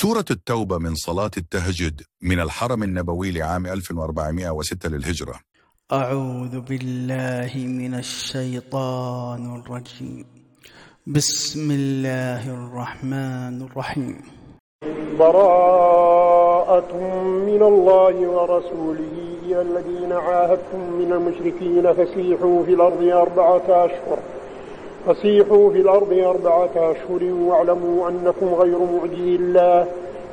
سورة التوبة من صلاة التهجد من الحرم النبوي لعام 1406 للهجرة. أعوذ بالله من الشيطان الرجيم. بسم الله الرحمن الرحيم. براءة من الله ورسوله إلى الذين عاهدتم من المشركين فسيحوا في الأرض أربعة أشهر. فسيحوا في الأرض أربعة أشهر واعلموا أنكم غير معجزي الله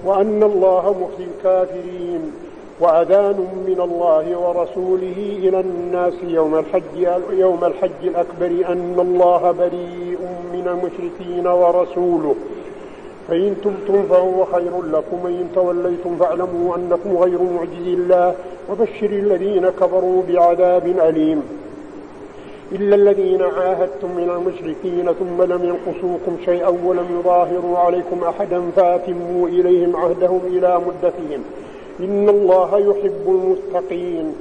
وأن الله مخزي الكافرين وأذان من الله ورسوله إلى الناس يوم الحج يوم الحج الأكبر أن الله بريء من المشركين ورسوله. فإن تبتم فهو خير لكم وإن توليتم فاعلموا أنكم غير معجزي الله. وبشر الذين كفروا بعذاب أليم. إلا الذين عاهدتم من المشركين ثم لم ينقصوكم شيئا ولم يظاهروا عليكم أحدا فأتموا إليهم عهدهم إلى مدتهم. إن الله يحب المتقين.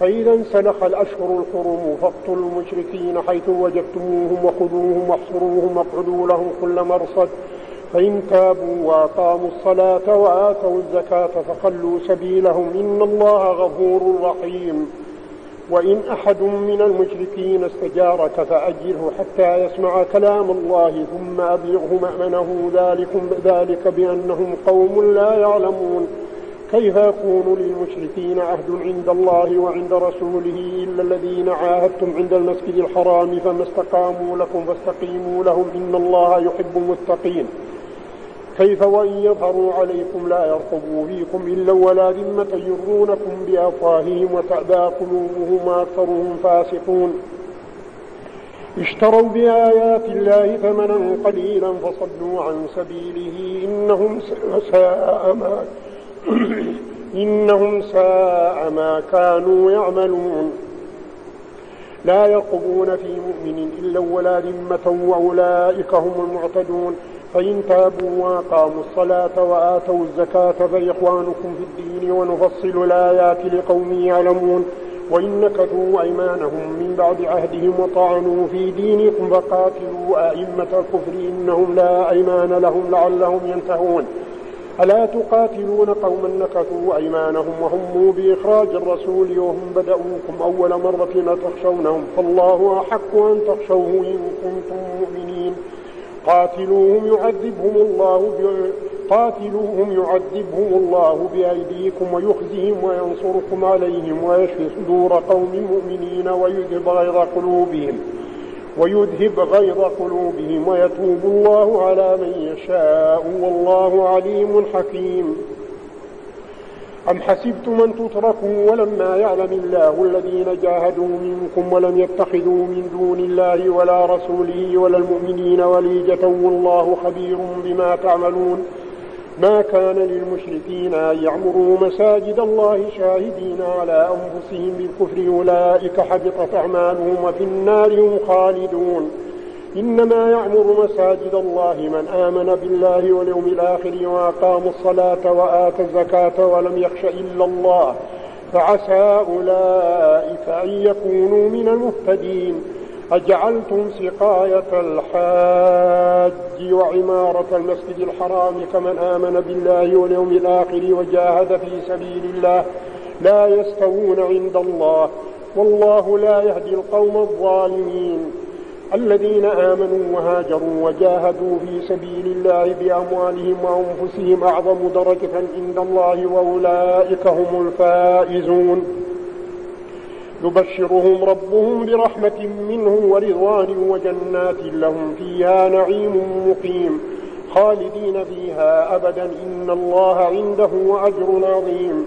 فإذا انسلخ الأشهر الحرم فاقتلوا المشركين حيث وجدتموهم وخذوهم واحصروهم واقعدوا لهم كل مرصد. فإن تابوا وأقاموا الصلاة وآتوا الزكاة فخلوا سبيلهم. إن الله غفور رحيم. وإن أحد من المشركين استجارك فأجره حتى يسمع كلام الله ثم أبلغه مأمنه ذلكم ذلك بأنهم قوم لا يعلمون. كيف يكون للمشركين عهد عند الله وعند رسوله إلا الذين عاهدتم عند المسجد الحرام فما استقاموا لكم فاستقيموا لهم إن الله يحب المتقين. كيف وإن يظهروا عليكم لا يرقبوا فيكم إلا ولا ذمة يرونكم بأفواههم وتأبى قلوبهم وأكثرهم فاسقون. اشتروا بآيات الله ثمنا قليلا فصدوا عن سبيله إنهم ساء ما إنهم ساء ما كانوا يعملون. لا يرقبون في مؤمن إلا ولا ذمة وأولئك هم المعتدون. فإن تابوا وأقاموا الصلاة وآتوا الزكاة فإخوانكم في الدين ونفصل الآيات لقوم يعلمون وإن نكثوا أيمانهم من بعد عهدهم وطعنوا في دينكم فقاتلوا أئمة الكفر إنهم لا أيمان لهم لعلهم ينتهون. ألا تقاتلون قوما نكثوا أيمانهم وهموا بإخراج الرسول وهم بدأوكم أول مرة تخشونهم. فالله أحق أن تخشوه إن كنتم مؤمنين. قاتلوهم يعذبهم الله قاتلوهم يعذبهم الله بأيديكم ويخزيهم وينصركم عليهم ويشفي صدور قوم مؤمنين ويذهب غيظ قلوبهم ويذهب غيظ قلوبهم ويتوب الله على من يشاء والله عليم حكيم أم حسبتم أن تتركوا ولما يعلم الله الذين جاهدوا منكم ولم يتخذوا من دون الله ولا رسوله ولا المؤمنين وليجة والله خبير بما تعملون ما كان للمشركين أن يعمروا مساجد الله شاهدين على أنفسهم بالكفر أولئك حبطت أعمالهم وفي النار هم خالدون إنما يعمر مساجد الله من آمن بالله واليوم الآخر وأقام الصلاة وآتى الزكاة ولم يخش إلا الله فعسى أولئك أن يكونوا من المهتدين. أجعلتم سقاية الحاج وعمارة المسجد الحرام كمن آمن بالله واليوم الآخر وجاهد في سبيل الله لا يستوون عند الله. والله لا يهدي القوم الظالمين. الذين آمنوا وهاجروا وجاهدوا في سبيل الله بأموالهم وأنفسهم أعظم درجة عند الله وأولئك هم الفائزون. يبشرهم ربهم برحمة منه ورضوان وجنات لهم فيها نعيم مقيم. خالدين فيها أبدا. إن الله عنده أجر عظيم.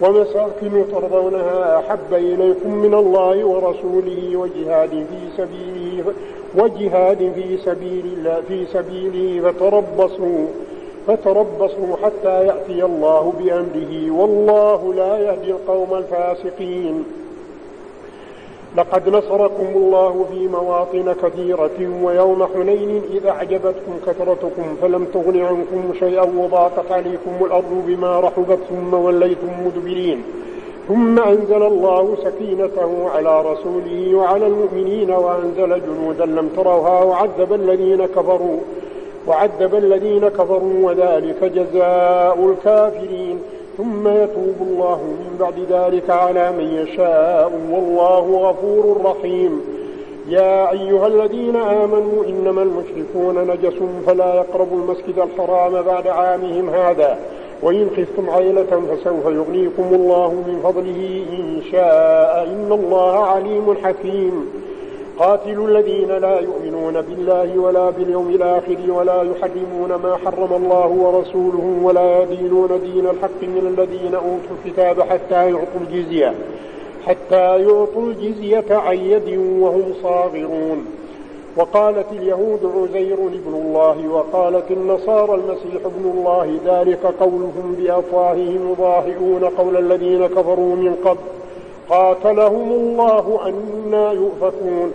ومساكن ترضونها أحب إليكم من الله ورسوله وجهاد في سبيله وجهاد في سبيل الله في سبيله فتربصوا فتربصوا حتى يأتي الله بأمره. والله لا يهدي القوم الفاسقين. لقد نصركم الله في مواطن كثيرة ويوم حنين إذا أعجبتكم كثرتكم فلم تغن عنكم شيئا وضاقت عليكم الأرض بما رحبت ثم وليتم مدبرين. ثم أنزل الله سكينته على رسوله وعلى المؤمنين وأنزل جنودا لم تروها وعذب الذين كفروا وعذب الذين كفروا وذلك جزاء الكافرين. ثم يتوب الله من بعد ذلك على من يشاء. والله غفور رحيم. يا أيها الذين آمنوا إنما المشركون نجس فلا يقربوا المسجد الحرام بعد عامهم هذا. وإن خفتم عيلة فسوف يغنيكم الله من فضله إن شاء. إن الله عليم حكيم. قاتلوا الذين لا يؤمنون بالله ولا باليوم الآخر ولا يحرمون ما حرم الله ورسوله ولا يدينون دين الحق من الذين أوتوا الكتاب حتى يعطوا الجزية حتى يعطوا الجزية عن يد وهم صاغرون. وقالت اليهود عزير ابن الله وقالت النصارى المسيح ابن الله ذلك قولهم بأفواههم يضاهئون قول الذين كفروا من قبل. قاتلهم الله أنا يؤفكون.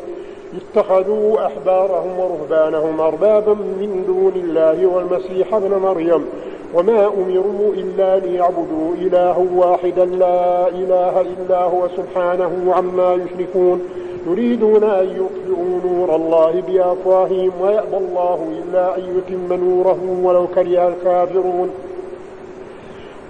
اتخذوا أحبارهم ورهبانهم أربابا من دون الله والمسيح ابن مريم وما أمروا إلا ليعبدوا إله واحدا لا إله إلا هو سبحانه عما يشركون. يريدون أن يطفئوا نور الله بأفواههم ويأبى الله إلا أن يتم نوره ولو كره الكافرون.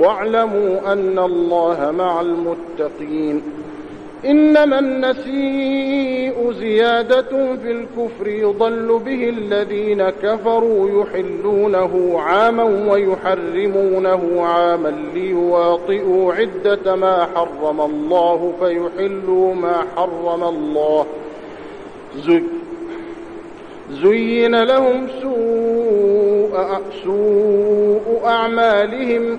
واعلموا أن الله مع المتقين. إنما النسيء زيادة في الكفر يضل به الذين كفروا يحلونه عاما ويحرمونه عاما ليواطئوا عدة ما حرم الله فيحلوا ما حرم الله. زي زين لهم سوء, سوء أعمالهم.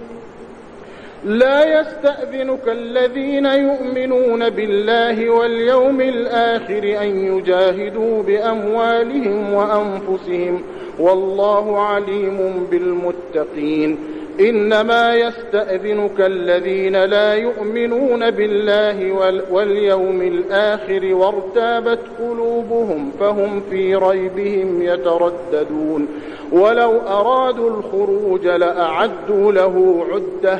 لا يستأذنك الذين يؤمنون بالله واليوم الآخر أن يجاهدوا بأموالهم وأنفسهم والله عليم بالمتقين. إنما يستأذنك الذين لا يؤمنون بالله واليوم الآخر وارتابت قلوبهم فهم في ريبهم يترددون. ولو أرادوا الخروج لأعدوا له عدة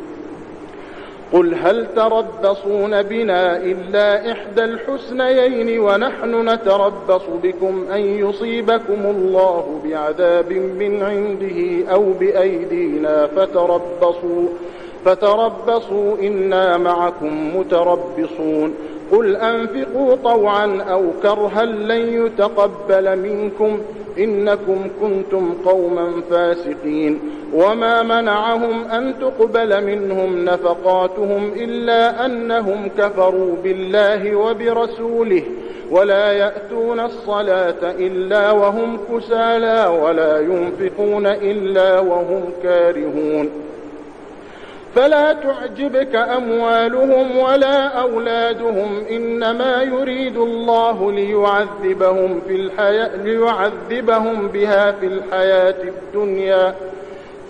قل هل تربصون بنا إلا إحدى الحسنيين ونحن نتربص بكم أن يصيبكم الله بعذاب من عنده أو بأيدينا فتربصوا فتربصوا إنا معكم متربصون. قل أنفقوا طوعا أو كرها لن يتقبل منكم إنكم كنتم قوما فاسقين. وما منعهم أن تقبل منهم نفقاتهم إلا أنهم كفروا بالله وبرسوله ولا يأتون الصلاة إلا وهم كسالى ولا ينفقون إلا وهم كارهون فلا تعجبك أموالهم ولا أولادهم إنما يريد الله ليعذبهم, في الحياة ليعذبهم بها في الحياة الدنيا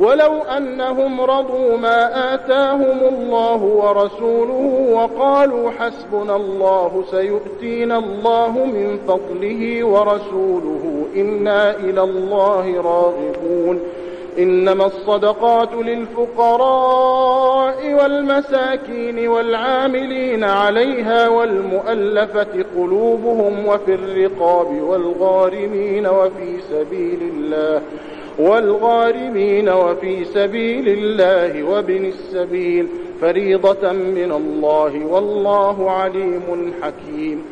ولو أنهم رضوا ما آتاهم الله ورسوله وقالوا حسبنا الله سيؤتينا الله من فضله ورسوله إنا إلى الله راغبون إنما الصدقات للفقراء والمساكين والعاملين عليها والمؤلفة قلوبهم وفي الرقاب والغارمين وفي سبيل الله والغارمين وفي سبيل الله وابن السبيل فريضة من الله والله عليم حكيم.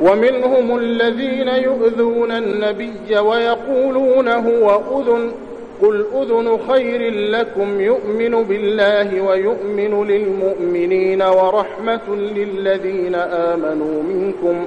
ومنهم الذين يؤذون النبي ويقولون هو أذن قل أذن خير لكم يؤمن بالله ويؤمن للمؤمنين ورحمة للذين آمنوا منكم.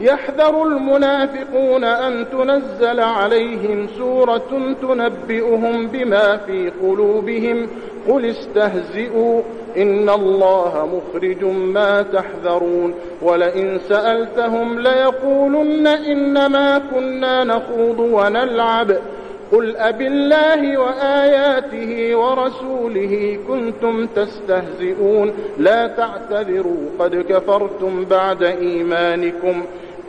يحذر المنافقون أن تنزل عليهم سورة تنبئهم بما في قلوبهم. قل استهزئوا إن الله مخرج ما تحذرون. ولئن سألتهم ليقولن إنما كنا نخوض ونلعب. قل أب الله وآياته ورسوله كنتم تستهزئون. لا تعتذروا قد كفرتم بعد إيمانكم.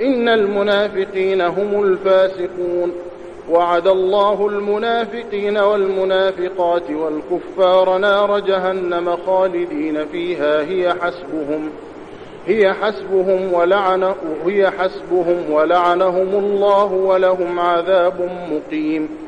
إن المنافقين هم الفاسقون. وعد الله المنافقين والمنافقات والكفار نار جهنم خالدين فيها. هي حسبهم هي حسبهم ولعن هي حسبهم ولعنهم الله ولهم عذاب مقيم.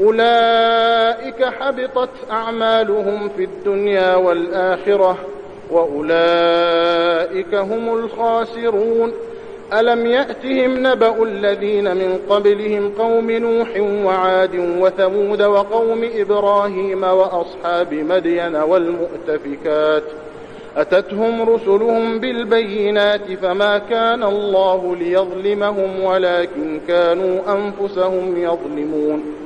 أولئك حبطت أعمالهم في الدنيا والآخرة وأولئك هم الخاسرون. ألم يأتهم نبأ الذين من قبلهم قوم نوح وعاد وثمود وقوم إبراهيم وأصحاب مدين والمؤتفكات؟ أتتهم رسلهم بالبينات فما كان الله ليظلمهم ولكن كانوا أنفسهم يظلمون.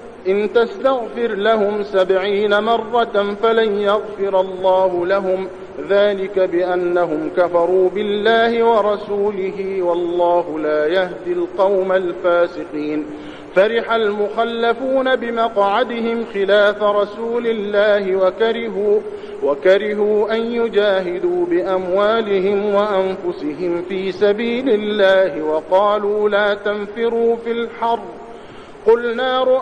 إن تستغفر لهم سبعين مرة فلن يغفر الله لهم. ذلك بأنهم كفروا بالله ورسوله والله لا يهدي القوم الفاسقين. فرح المخلفون بمقعدهم خلاف رسول الله وكرهوا وكرهوا أن يجاهدوا بأموالهم وأنفسهم في سبيل الله وقالوا لا تنفروا في الحر. قل نار,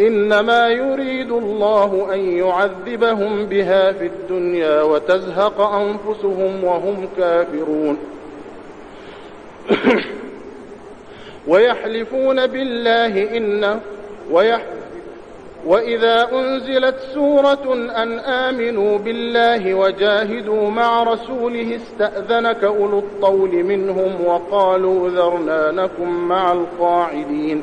إنما يريد الله أن يعذبهم بها في الدنيا وتزهق أنفسهم وهم كافرون. ويحلفون بالله إن ويح وإذا أنزلت سورة أن آمنوا بالله وجاهدوا مع رسوله استأذنك أولو الطول منهم وقالوا ذرنا نكن مع القاعدين.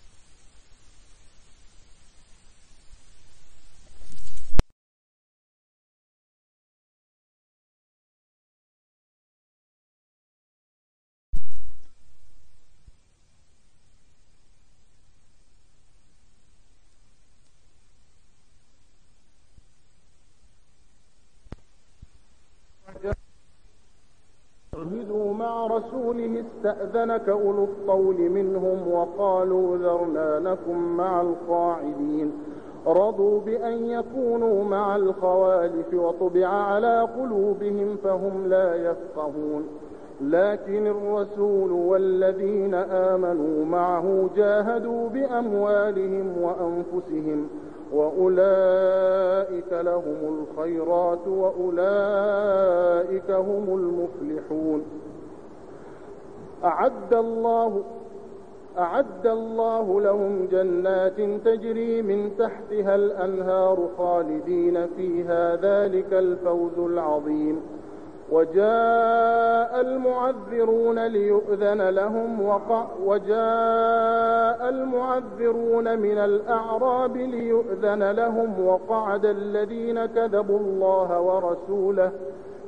جاهدوا مع رسوله استأذنك أولو الطول منهم وقالوا ذرنا نكن مع القاعدين. رضوا بأن يكونوا مع الخوالف وطبع على قلوبهم فهم لا يفقهون. لكن الرسول والذين آمنوا معه جاهدوا بأموالهم وأنفسهم وأولئك لهم الخيرات وأولئك هم المفلحون. أعد الله أعد الله لهم جنات تجري من تحتها الأنهار خالدين فيها ذلك الفوز العظيم. وجاء المعذرون ليؤذن لهم وجاء المعذرون من الأعراب ليؤذن لهم وقعد الذين كذبوا الله ورسوله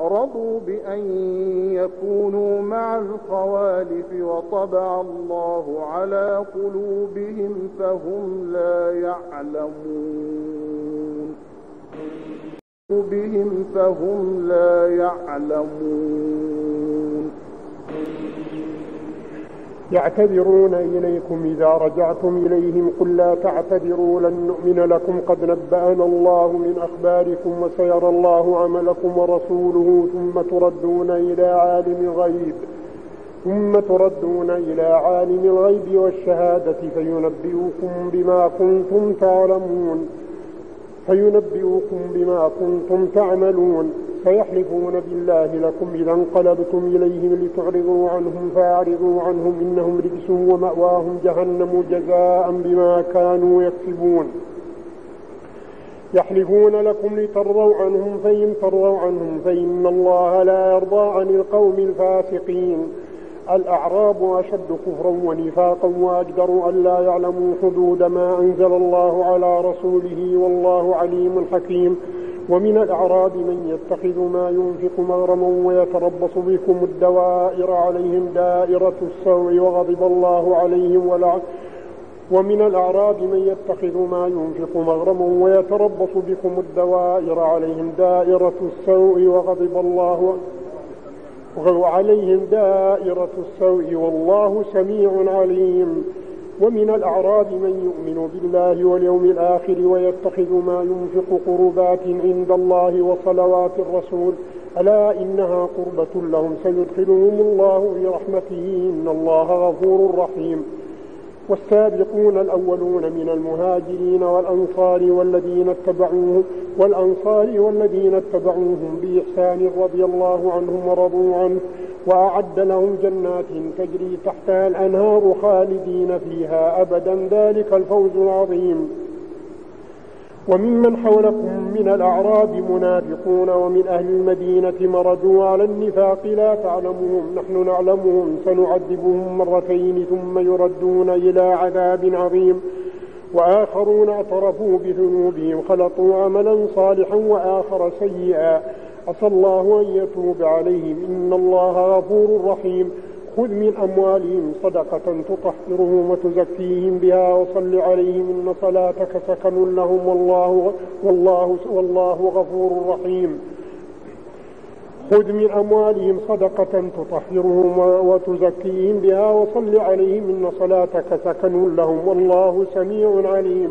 رضوا بأن يكونوا مع الخوالف وطبع الله على قلوبهم فهم لا يعلمون. بهم فهم لا يعلمون. يعتذرون إليكم إذا رجعتم إليهم قل لا تعتذروا لن نؤمن لكم قد نبأنا الله من أخباركم وسيرى الله عملكم ورسوله ثم تردون إلى عالم الغيب ثم تردون إلى عالم الغيب والشهادة فينبئكم بما كنتم تعلمون فينبئكم بما كنتم تعملون. سيحلفون بالله لكم إذا انقلبتم إليهم لتعرضوا عنهم فأعرضوا عنهم إنهم رجس ومأواهم جهنم جزاء بما كانوا يكسبون. يحلفون لكم لترضوا عنهم فإن ترضوا عنهم فإن الله لا يرضى عن القوم الفاسقين. الأعراب أشد كفرا ونفاقا وأجدر أن لا يعلموا حدود ما أنزل الله على رسوله والله عليم حكيم. ومن الأعراب من يتخذ ما ينفق مغرما ويتربص بكم الدوائر عليهم دائرة السوء وغضب الله عليهم ولعن ومن الأعراب من يتخذ ما ينفق مغرما ويتربص بكم الدوائر عليهم دائرة السوء وغضب الله وعليهم دائرة السوء والله سميع عليم. ومن الأعراب من يؤمن بالله واليوم الآخر ويتخذ ما ينفق قربات عند الله وصلوات الرسول. ألا إنها قربة لهم. سيدخلهم الله برحمته. إن الله غفور رحيم. والسابقون الأولون من المهاجرين والأنصار والذين اتبعوهم والأنصار والذين اتبعوهم بإحسان رضي الله عنهم ورضوا عنه. وأعد لهم جنات تجري تحتها الأنهار خالدين فيها أبدا. ذلك الفوز العظيم. وممن حولكم من الأعراب منافقون ومن أهل المدينة مردوا على النفاق لا تعلمهم. نحن نعلمهم. سنعذبهم مرتين ثم يردون إلى عذاب عظيم. وآخرون اعترفوا بذنوبهم خلطوا عملا صالحا وآخر سيئا. عسى الله أن يتوب عليهم. إن الله غفور رحيم. خذ من أموالهم صدقة تطهرهم وتزكيهم بها وصل عليهم. إن صلاتك سكن لهم. والله, والله, والله غفور رحيم. خذ من أموالهم صدقة تطهرهم وتزكيهم بها وصل عليهم. إن صلاتك سكن لهم. والله سميع عليم.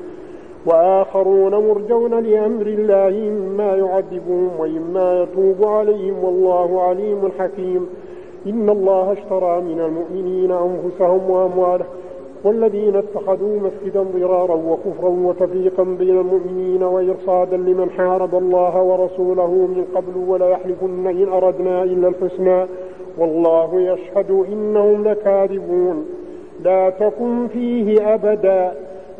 وآخرون مرجون لأمر الله إما يعذبهم وإما يتوب عليهم والله عليم حكيم. إن الله اشترى من المؤمنين أنفسهم وأموالهم والذين اتخذوا مسجدا ضرارا وكفرا وتفريقا بين المؤمنين وإرصادا لمن حارب الله ورسوله من قبل ولا يحلفن إن أردنا إلا الحسنى. والله يشهد إنهم لكاذبون. لا تكن فيه أبدا.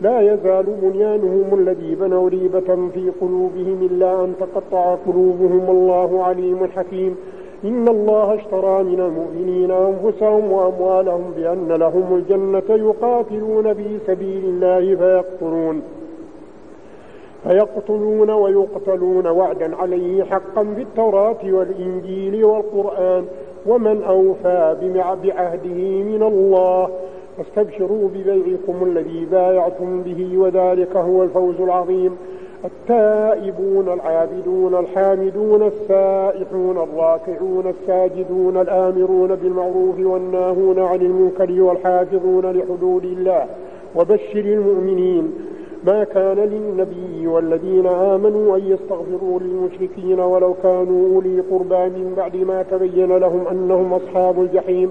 لا يزال بنيانهم الذي بنوا ريبة في قلوبهم إلا أن تقطع قلوبهم والله عليم حكيم. إن الله اشترى من المؤمنين أنفسهم وأموالهم بأن لهم الجنة يقاتلون في سبيل الله فيقتلون. فيقتلون ويقتلون وعدا عليه حقا في التوراة والإنجيل والقرآن. ومن أوفى بعهده من الله فاستبشروا ببيعكم الذي بايعتم به وذلك هو الفوز العظيم. التائبون العابدون الحامدون السائحون الراكعون الساجدون الآمرون بالمعروف والناهون عن المنكر والحافظون لحدود الله. وبشر المؤمنين. ما كان للنبي والذين آمنوا أن يستغفروا للمشركين ولو كانوا أولي قربى من بعد ما تبين لهم أنهم أصحاب الجحيم.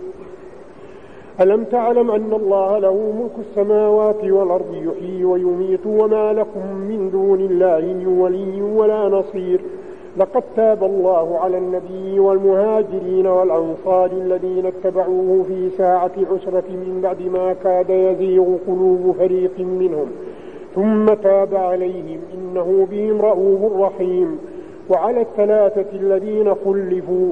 ألم تعلم أن الله له ملك السماوات والأرض يحيي ويميت وما لكم من دون الله من ولي ولا نصير؟ لقد تاب الله على النبي والمهاجرين والأنصار الذين اتبعوه في ساعة العسرة من بعد ما كاد يزيغ قلوب فريق منهم. ثم تاب عليهم إنه بهم رؤوف رحيم. وعلى الثلاثة الذين خلفوا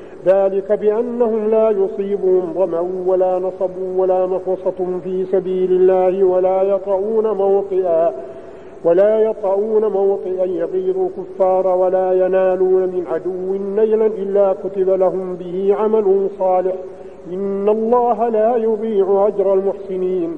ذلك بأنهم لا يصيبهم ظمأ ولا نصب ولا مخوصة في سبيل الله ولا يطعون موطئا ولا يطعون موطئا يغيظ الكفار ولا ينالون من عدو نيلا إلا كتب لهم به عمل صالح إن الله لا يضيع أجر المحسنين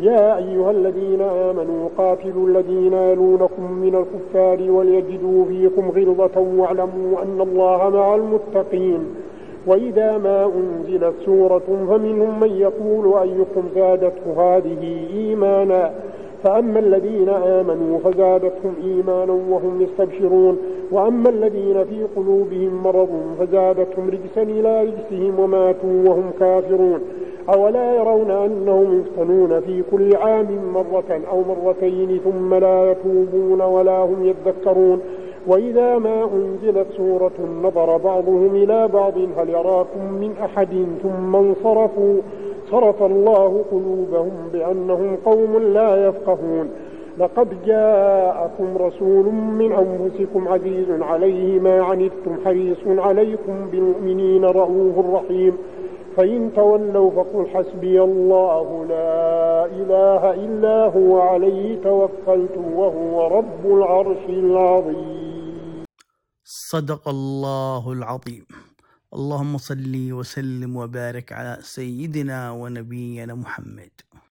يا أيها الذين آمنوا قاتلوا الذين يلونكم من الكفار وليجدوا فيكم غلظة واعلموا أن الله مع المتقين. وإذا ما أنزلت سورة فمنهم من يقول أيكم زادته هذه إيمانا؟ فأما الذين آمنوا فزادتهم إيمانا وهم يستبشرون. وأما الذين في قلوبهم مرض فزادتهم رجسا إلى رجسهم وماتوا وهم كافرون. أولا يرون أنهم يفتنون في كل عام مرة أو مرتين ثم لا يتوبون ولا هم يذكرون. وإذا ما أنزلت سورة نظر بعضهم إلى بعض هل يراكم من أحد؟ ثم انصرفوا. صرف الله قلوبهم بأنهم قوم لا يفقهون. لقد جاءكم رسول من أنفسكم عزيز عليه ما عنتم حريص عليكم بالمؤمنين رؤوف رحيم. فإن تولوا فقل حسبي الله لا إله إلا هو عليه توكلت وهو رب العرش العظيم. صدق الله العظيم. اللهم صل وسلم وبارك على سيدنا ونبينا محمد.